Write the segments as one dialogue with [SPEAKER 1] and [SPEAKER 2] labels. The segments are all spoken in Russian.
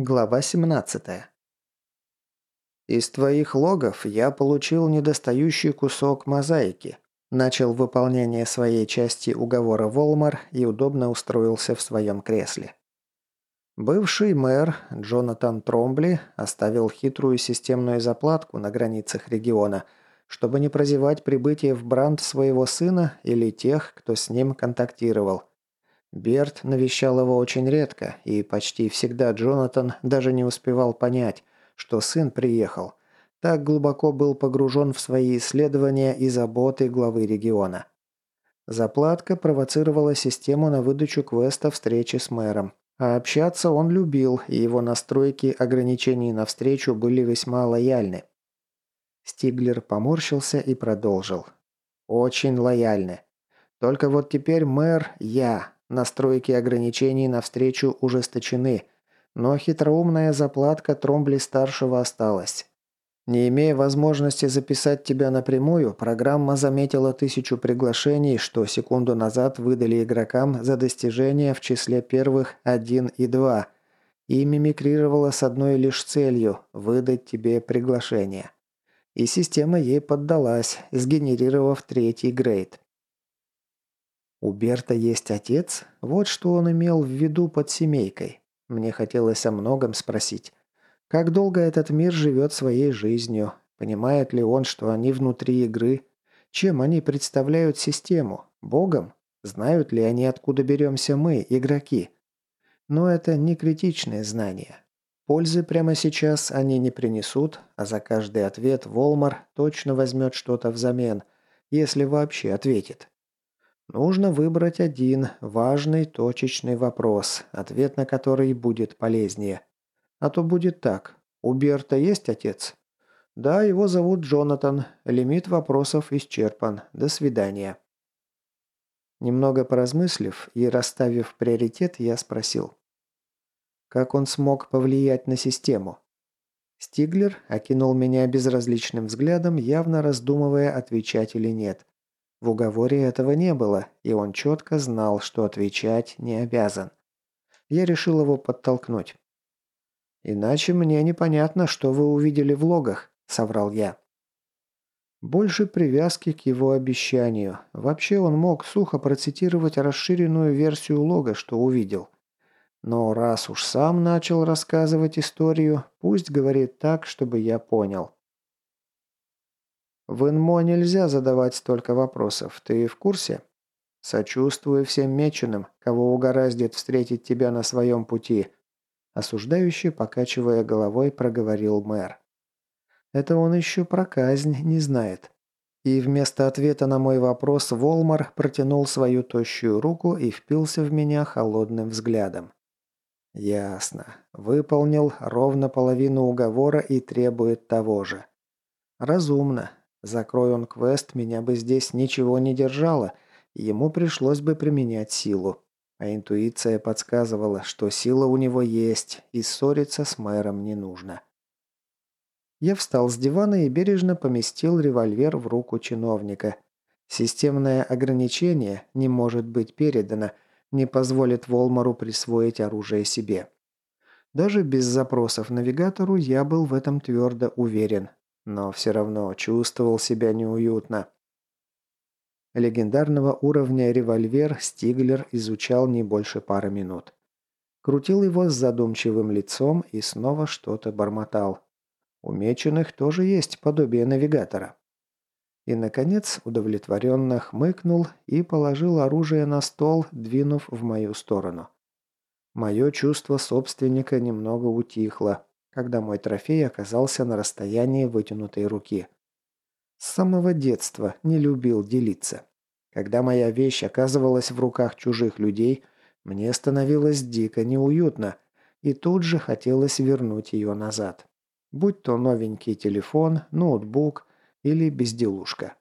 [SPEAKER 1] Глава 17. «Из твоих логов я получил недостающий кусок мозаики», начал выполнение своей части уговора Волмар и удобно устроился в своем кресле. Бывший мэр Джонатан Тромбли оставил хитрую системную заплатку на границах региона, чтобы не прозевать прибытие в Бранд своего сына или тех, кто с ним контактировал. Берт навещал его очень редко, и почти всегда Джонатан даже не успевал понять, что сын приехал. Так глубоко был погружен в свои исследования и заботы главы региона. Заплатка провоцировала систему на выдачу квеста встречи с мэром. А общаться он любил, и его настройки ограничений на встречу были весьма лояльны. Стиглер поморщился и продолжил. «Очень лояльны. Только вот теперь мэр – я, Настройки ограничений навстречу ужесточены, но хитроумная заплатка Тромбли-старшего осталась. Не имея возможности записать тебя напрямую, программа заметила тысячу приглашений, что секунду назад выдали игрокам за достижения в числе первых 1 и 2, и мимикрировала с одной лишь целью – выдать тебе приглашение. И система ей поддалась, сгенерировав третий грейд. У Берта есть отец? Вот что он имел в виду под семейкой. Мне хотелось о многом спросить. Как долго этот мир живет своей жизнью? Понимает ли он, что они внутри игры? Чем они представляют систему? Богом? Знают ли они, откуда беремся мы, игроки? Но это не критичные знания. Пользы прямо сейчас они не принесут, а за каждый ответ Волмар точно возьмет что-то взамен, если вообще ответит. Нужно выбрать один важный точечный вопрос, ответ на который будет полезнее. А то будет так. У Берта есть отец? Да, его зовут Джонатан. Лимит вопросов исчерпан. До свидания. Немного поразмыслив и расставив приоритет, я спросил. Как он смог повлиять на систему? Стиглер окинул меня безразличным взглядом, явно раздумывая, отвечать или нет. В уговоре этого не было, и он четко знал, что отвечать не обязан. Я решил его подтолкнуть. «Иначе мне непонятно, что вы увидели в логах», — соврал я. Больше привязки к его обещанию. Вообще он мог сухо процитировать расширенную версию лога, что увидел. Но раз уж сам начал рассказывать историю, пусть говорит так, чтобы я понял. В Инмо нельзя задавать столько вопросов. Ты в курсе? Сочувствую всем меченым, кого угораздит встретить тебя на своем пути. Осуждающий, покачивая головой, проговорил мэр. Это он еще про казнь не знает. И вместо ответа на мой вопрос Волмар протянул свою тощую руку и впился в меня холодным взглядом. Ясно. Выполнил ровно половину уговора и требует того же. Разумно. Закрой он квест, меня бы здесь ничего не держало, ему пришлось бы применять силу. А интуиция подсказывала, что сила у него есть, и ссориться с мэром не нужно. Я встал с дивана и бережно поместил револьвер в руку чиновника. Системное ограничение не может быть передано, не позволит Волмару присвоить оружие себе. Даже без запросов навигатору я был в этом твердо уверен, но все равно чувствовал себя неуютно. Легендарного уровня револьвер Стиглер изучал не больше пары минут. Крутил его с задумчивым лицом и снова что-то бормотал. У меченых тоже есть подобие навигатора. И, наконец, удовлетворенно хмыкнул и положил оружие на стол, двинув в мою сторону. Мое чувство собственника немного утихло, когда мой трофей оказался на расстоянии вытянутой руки. С самого детства не любил делиться. Когда моя вещь оказывалась в руках чужих людей, мне становилось дико неуютно, и тут же хотелось вернуть ее назад. Будь то новенький телефон, ноутбук или безделушка.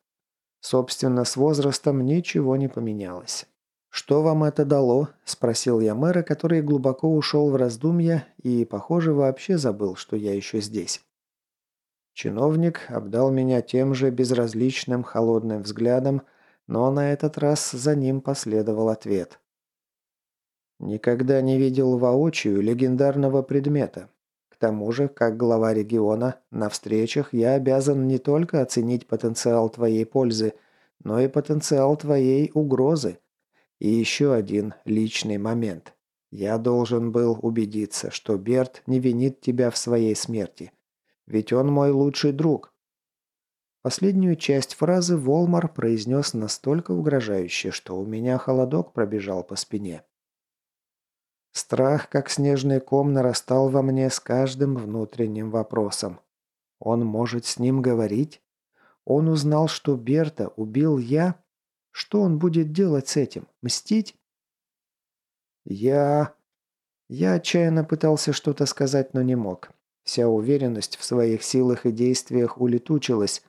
[SPEAKER 1] Собственно, с возрастом ничего не поменялось. «Что вам это дало?» – спросил я мэра, который глубоко ушел в раздумья и, похоже, вообще забыл, что я еще здесь. Чиновник обдал меня тем же безразличным холодным взглядом, но на этот раз за ним последовал ответ. Никогда не видел воочию легендарного предмета. К тому же, как глава региона, на встречах я обязан не только оценить потенциал твоей пользы, но и потенциал твоей угрозы. И еще один личный момент. Я должен был убедиться, что Берт не винит тебя в своей смерти. Ведь он мой лучший друг. Последнюю часть фразы Волмар произнес настолько угрожающе, что у меня холодок пробежал по спине. Страх, как снежный ком, нарастал во мне с каждым внутренним вопросом. Он может с ним говорить? Он узнал, что Берта убил я? Что он будет делать с этим? Мстить? Я... Я отчаянно пытался что-то сказать, но не мог. Вся уверенность в своих силах и действиях улетучилась,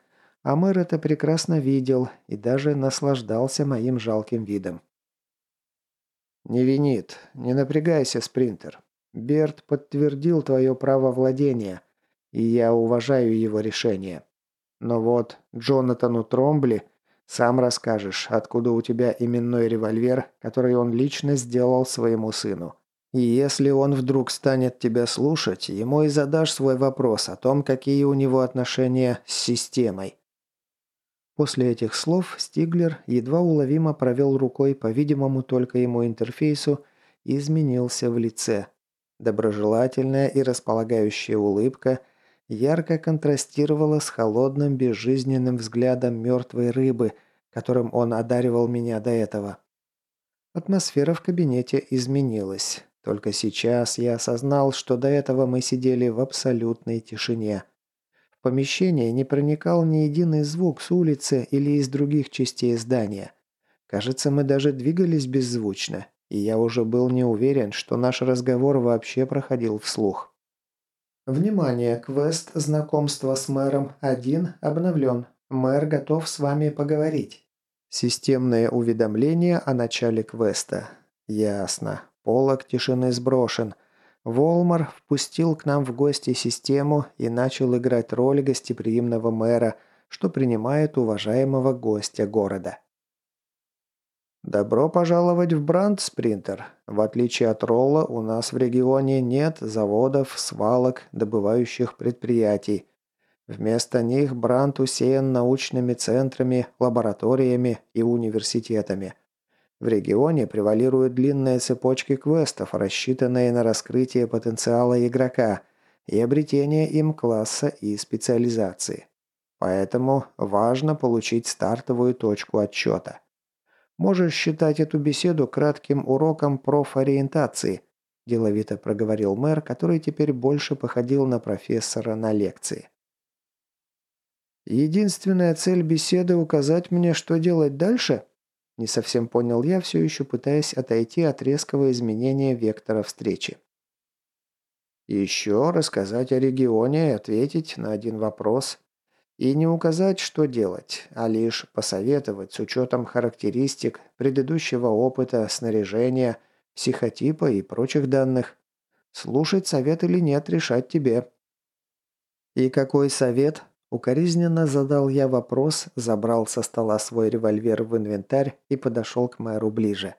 [SPEAKER 1] а мэр это прекрасно видел и даже наслаждался моим жалким видом. «Не винит. Не напрягайся, спринтер. Берт подтвердил твое право владения, и я уважаю его решение. Но вот Джонатану Тромбли сам расскажешь, откуда у тебя именной револьвер, который он лично сделал своему сыну. И если он вдруг станет тебя слушать, ему и задашь свой вопрос о том, какие у него отношения с системой. После этих слов Стиглер едва уловимо провел рукой по видимому только ему интерфейсу и изменился в лице. Доброжелательная и располагающая улыбка ярко контрастировала с холодным безжизненным взглядом мертвой рыбы, которым он одаривал меня до этого. Атмосфера в кабинете изменилась. Только сейчас я осознал, что до этого мы сидели в абсолютной тишине – в помещение не проникал ни единый звук с улицы или из других частей здания. Кажется, мы даже двигались беззвучно, и я уже был не уверен, что наш разговор вообще проходил вслух. Внимание! Квест «Знакомство с мэром 1» обновлен. Мэр готов с вами поговорить. Системное уведомление о начале квеста. Ясно. Полок тишины сброшен – Волмар впустил к нам в гости систему и начал играть роль гостеприимного мэра, что принимает уважаемого гостя города. «Добро пожаловать в Бранд, Спринтер. В отличие от Ролла, у нас в регионе нет заводов, свалок, добывающих предприятий. Вместо них Бранд усеян научными центрами, лабораториями и университетами. В регионе превалируют длинные цепочки квестов, рассчитанные на раскрытие потенциала игрока и обретение им класса и специализации. Поэтому важно получить стартовую точку отчета. Можешь считать эту беседу кратким уроком профориентации, деловито проговорил мэр, который теперь больше походил на профессора на лекции. Единственная цель беседы – указать мне, что делать дальше – не совсем понял я, все еще пытаясь отойти от резкого изменения вектора встречи. Еще рассказать о регионе и ответить на один вопрос. И не указать, что делать, а лишь посоветовать с учетом характеристик, предыдущего опыта, снаряжения, психотипа и прочих данных. Слушать совет или нет, решать тебе. И какой совет, Укоризненно задал я вопрос, забрал со стола свой револьвер в инвентарь и подошел к мэру ближе.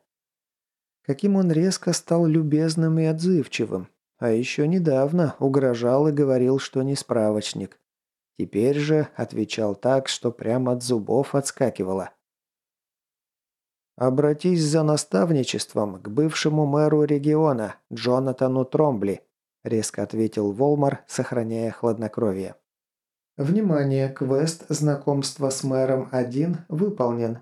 [SPEAKER 1] Каким он резко стал любезным и отзывчивым. А еще недавно угрожал и говорил, что не справочник. Теперь же отвечал так, что прямо от зубов отскакивало. «Обратись за наставничеством к бывшему мэру региона, Джонатану Тромбли», резко ответил Волмар, сохраняя хладнокровие. Внимание! Квест «Знакомство с мэром 1» выполнен.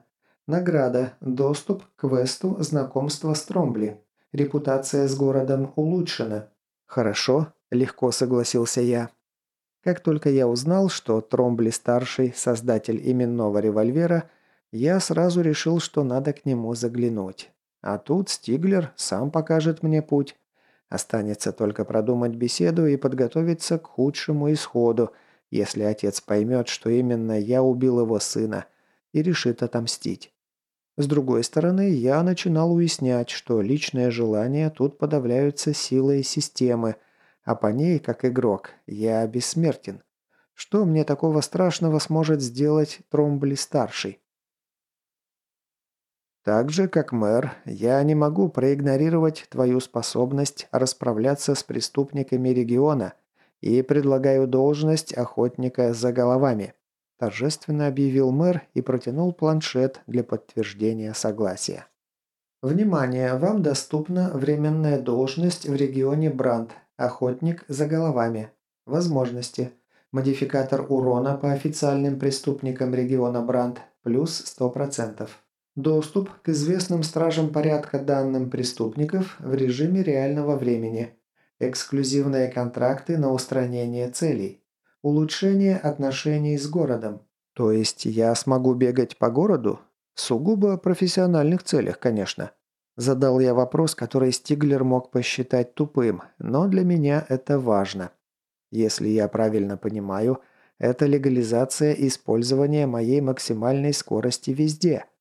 [SPEAKER 1] Награда. Доступ к квесту «Знакомство с Тромбли». Репутация с городом улучшена. Хорошо, легко согласился я. Как только я узнал, что Тромбли-старший – создатель именного револьвера, я сразу решил, что надо к нему заглянуть. А тут Стиглер сам покажет мне путь. Останется только продумать беседу и подготовиться к худшему исходу – если отец поймет, что именно я убил его сына и решит отомстить. С другой стороны, я начинал уяснять, что личные желания тут подавляются силой системы, а по ней, как игрок, я бессмертен. Что мне такого страшного сможет сделать Тромбли-старший? Так же, как мэр, я не могу проигнорировать твою способность расправляться с преступниками региона и предлагаю должность охотника за головами», торжественно объявил мэр и протянул планшет для подтверждения согласия. Внимание! Вам доступна временная должность в регионе Бранд. Охотник за головами. Возможности. Модификатор урона по официальным преступникам региона Бранд плюс 100%. Доступ к известным стражам порядка данным преступников в режиме реального времени. Эксклюзивные контракты на устранение целей. Улучшение отношений с городом. То есть я смогу бегать по городу? В сугубо профессиональных целях, конечно. Задал я вопрос, который Стиглер мог посчитать тупым, но для меня это важно. Если я правильно понимаю, это легализация использования моей максимальной скорости везде –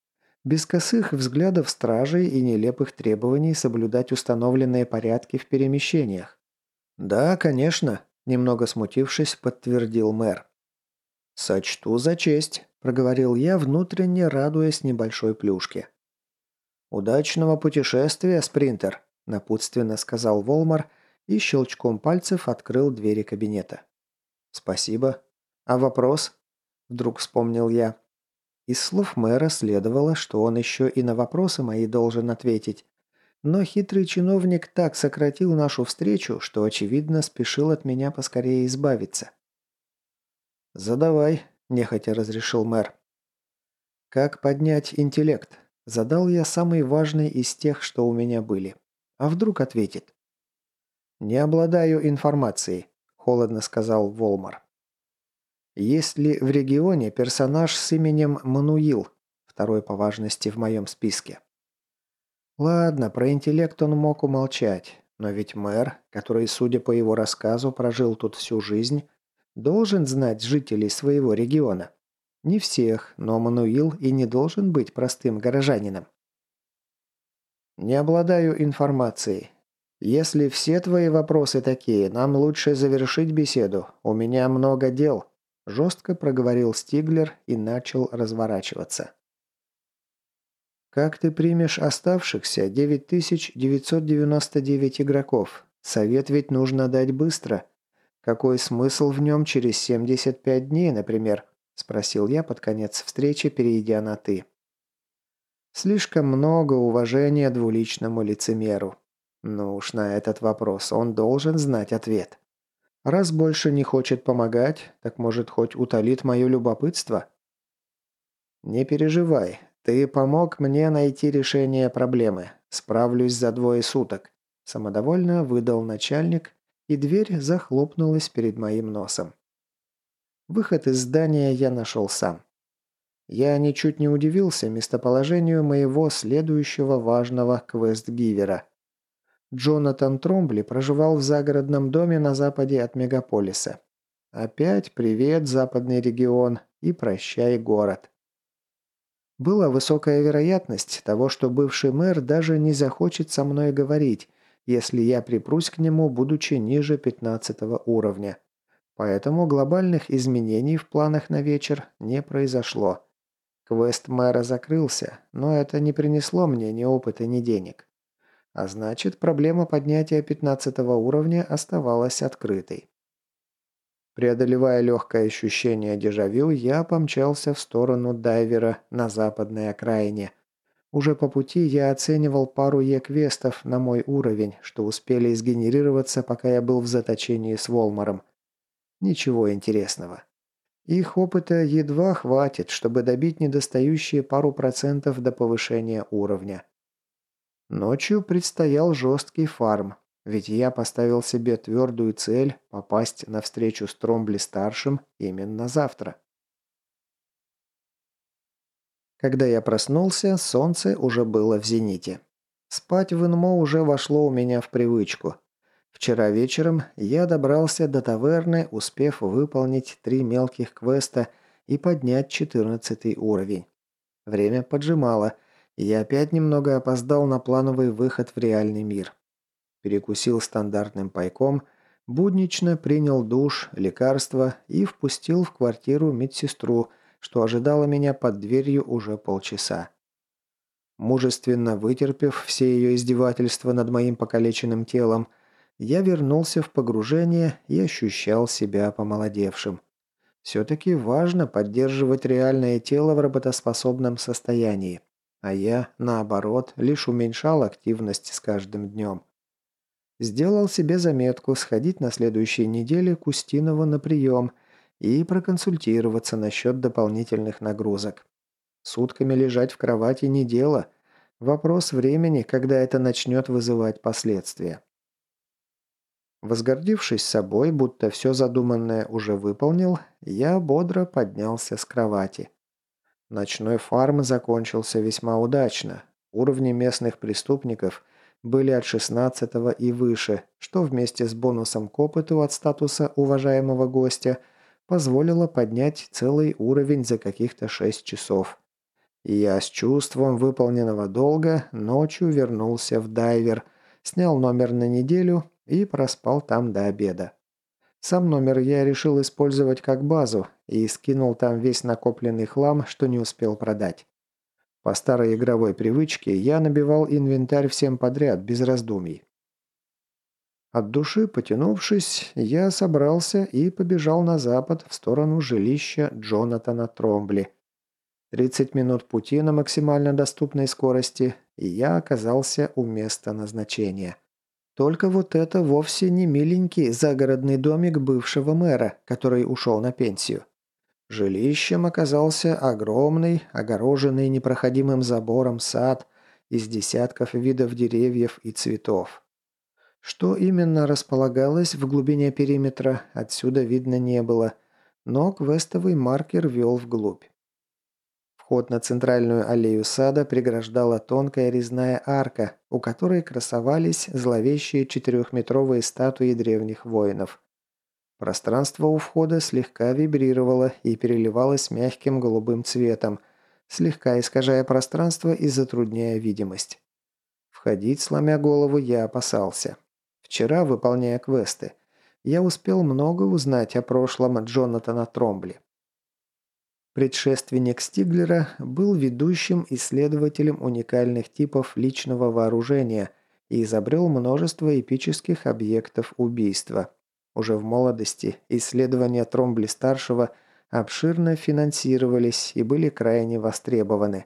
[SPEAKER 1] без косых взглядов стражей и нелепых требований соблюдать установленные порядки в перемещениях. «Да, конечно», – немного смутившись, подтвердил мэр. «Сочту за честь», – проговорил я, внутренне радуясь небольшой плюшке. «Удачного путешествия, спринтер», – напутственно сказал Волмар и щелчком пальцев открыл двери кабинета. «Спасибо. А вопрос?» – вдруг вспомнил я. Из слов мэра следовало, что он еще и на вопросы мои должен ответить. Но хитрый чиновник так сократил нашу встречу, что, очевидно, спешил от меня поскорее избавиться. «Задавай», – нехотя разрешил мэр. «Как поднять интеллект?» – задал я самый важный из тех, что у меня были. А вдруг ответит? «Не обладаю информацией», – холодно сказал Волмар. Есть ли в регионе персонаж с именем Мануил, второй по важности в моем списке? Ладно, про интеллект он мог умолчать, но ведь мэр, который, судя по его рассказу, прожил тут всю жизнь, должен знать жителей своего региона. Не всех, но Мануил и не должен быть простым горожанином. Не обладаю информацией. Если все твои вопросы такие, нам лучше завершить беседу. У меня много дел. Жестко проговорил Стиглер и начал разворачиваться. «Как ты примешь оставшихся 9999 игроков? Совет ведь нужно дать быстро. Какой смысл в нем через 75 дней, например?» – спросил я под конец встречи, перейдя на «ты». Слишком много уважения двуличному лицемеру. Ну уж на этот вопрос он должен знать ответ. Раз больше не хочет помогать, так может хоть утолит мое любопытство? Не переживай, ты помог мне найти решение проблемы. Справлюсь за двое суток. Самодовольно выдал начальник, и дверь захлопнулась перед моим носом. Выход из здания я нашел сам. Я ничуть не удивился местоположению моего следующего важного квест-гивера. Джонатан Тромбли проживал в загородном доме на западе от мегаполиса. Опять привет, западный регион, и прощай, город. Была высокая вероятность того, что бывший мэр даже не захочет со мной говорить, если я припрусь к нему, будучи ниже 15 уровня. Поэтому глобальных изменений в планах на вечер не произошло. Квест мэра закрылся, но это не принесло мне ни опыта, ни денег. А значит, проблема поднятия 15 уровня оставалась открытой. Преодолевая легкое ощущение дежавю, я помчался в сторону дайвера на западной окраине. Уже по пути я оценивал пару Е-квестов на мой уровень, что успели сгенерироваться, пока я был в заточении с Волмаром. Ничего интересного. Их опыта едва хватит, чтобы добить недостающие пару процентов до повышения уровня. Ночью предстоял жесткий фарм, ведь я поставил себе твердую цель попасть на встречу с Тромбли-старшим именно завтра. Когда я проснулся, солнце уже было в зените. Спать в Инмо уже вошло у меня в привычку. Вчера вечером я добрался до таверны, успев выполнить три мелких квеста и поднять четырнадцатый уровень. Время поджимало – я опять немного опоздал на плановый выход в реальный мир. Перекусил стандартным пайком, буднично принял душ, лекарства и впустил в квартиру медсестру, что ожидала меня под дверью уже полчаса. Мужественно вытерпев все ее издевательства над моим покалеченным телом, я вернулся в погружение и ощущал себя помолодевшим. Все-таки важно поддерживать реальное тело в работоспособном состоянии, а я, наоборот, лишь уменьшал активность с каждым днем. Сделал себе заметку сходить на следующей неделе к Устинову на прием и проконсультироваться насчет дополнительных нагрузок. Сутками лежать в кровати не дело. Вопрос времени, когда это начнет вызывать последствия. Возгордившись собой, будто все задуманное уже выполнил, я бодро поднялся с кровати. Ночной фарм закончился весьма удачно. Уровни местных преступников были от 16 и выше, что вместе с бонусом к опыту от статуса уважаемого гостя позволило поднять целый уровень за каких-то 6 часов. И я с чувством выполненного долга ночью вернулся в дайвер, снял номер на неделю и проспал там до обеда. Сам номер я решил использовать как базу и скинул там весь накопленный хлам, что не успел продать. По старой игровой привычке я набивал инвентарь всем подряд, без раздумий. От души потянувшись, я собрался и побежал на запад в сторону жилища Джонатана Тромбли. 30 минут пути на максимально доступной скорости, и я оказался у места назначения – только вот это вовсе не миленький загородный домик бывшего мэра, который ушел на пенсию. Жилищем оказался огромный, огороженный непроходимым забором сад из десятков видов деревьев и цветов. Что именно располагалось в глубине периметра, отсюда видно не было, но квестовый маркер вел вглубь. Вход на центральную аллею сада преграждала тонкая резная арка, у которой красовались зловещие четырехметровые статуи древних воинов. Пространство у входа слегка вибрировало и переливалось мягким голубым цветом, слегка искажая пространство и затрудняя видимость. Входить, сломя голову, я опасался. Вчера, выполняя квесты, я успел много узнать о прошлом Джонатана Тромбли. Предшественник Стиглера был ведущим исследователем уникальных типов личного вооружения и изобрел множество эпических объектов убийства. Уже в молодости исследования Тромбли-старшего обширно финансировались и были крайне востребованы.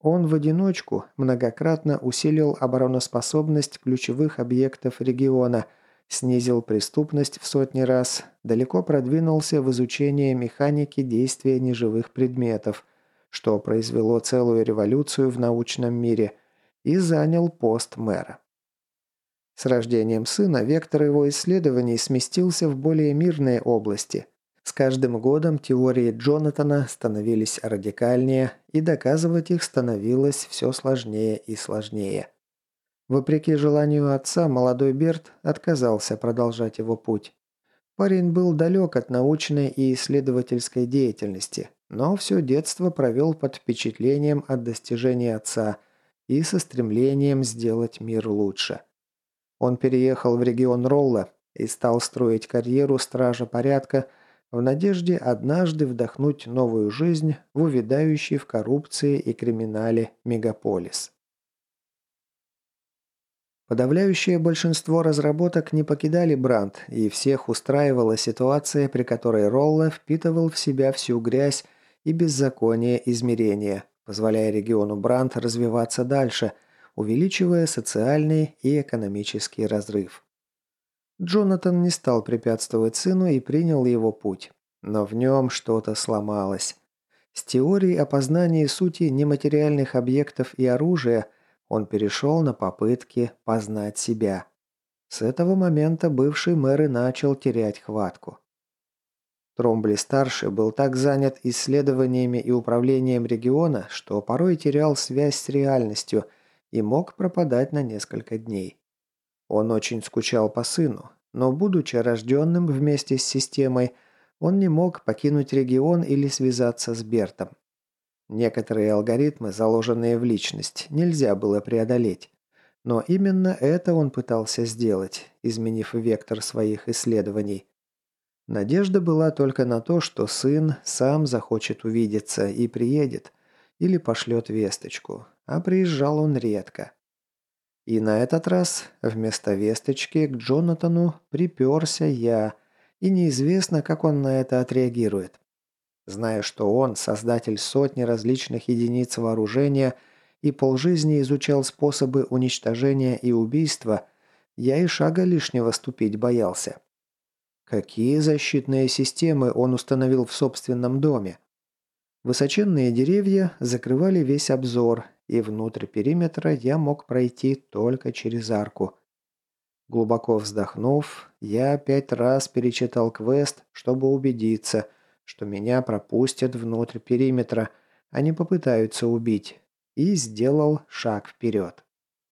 [SPEAKER 1] Он в одиночку многократно усилил обороноспособность ключевых объектов региона – снизил преступность в сотни раз, далеко продвинулся в изучении механики действия неживых предметов, что произвело целую революцию в научном мире, и занял пост мэра. С рождением сына вектор его исследований сместился в более мирные области. С каждым годом теории Джонатана становились радикальнее, и доказывать их становилось все сложнее и сложнее. Вопреки желанию отца, молодой Берт отказался продолжать его путь. Парень был далек от научной и исследовательской деятельности, но все детство провел под впечатлением от достижений отца и со стремлением сделать мир лучше. Он переехал в регион Ролла и стал строить карьеру стража порядка в надежде однажды вдохнуть новую жизнь в увядающий в коррупции и криминале мегаполис. Подавляющее большинство разработок не покидали Бранд, и всех устраивала ситуация, при которой Ролла впитывал в себя всю грязь и беззаконие измерения, позволяя региону Бранд развиваться дальше, увеличивая социальный и экономический разрыв. Джонатан не стал препятствовать сыну и принял его путь. Но в нем что-то сломалось. С теорией опознания сути нематериальных объектов и оружия – он перешел на попытки познать себя. С этого момента бывший мэр и начал терять хватку. Тромбли-старший был так занят исследованиями и управлением региона, что порой терял связь с реальностью и мог пропадать на несколько дней. Он очень скучал по сыну, но, будучи рожденным вместе с системой, он не мог покинуть регион или связаться с Бертом. Некоторые алгоритмы, заложенные в личность, нельзя было преодолеть. Но именно это он пытался сделать, изменив вектор своих исследований. Надежда была только на то, что сын сам захочет увидеться и приедет, или пошлет весточку, а приезжал он редко. И на этот раз вместо весточки к Джонатану приперся я, и неизвестно, как он на это отреагирует. Зная, что он создатель сотни различных единиц вооружения и полжизни изучал способы уничтожения и убийства, я и шага лишнего ступить боялся. Какие защитные системы он установил в собственном доме? Высоченные деревья закрывали весь обзор, и внутрь периметра я мог пройти только через арку. Глубоко вздохнув, я пять раз перечитал квест, чтобы убедиться, что меня пропустят внутрь периметра, а не попытаются убить, и сделал шаг вперед.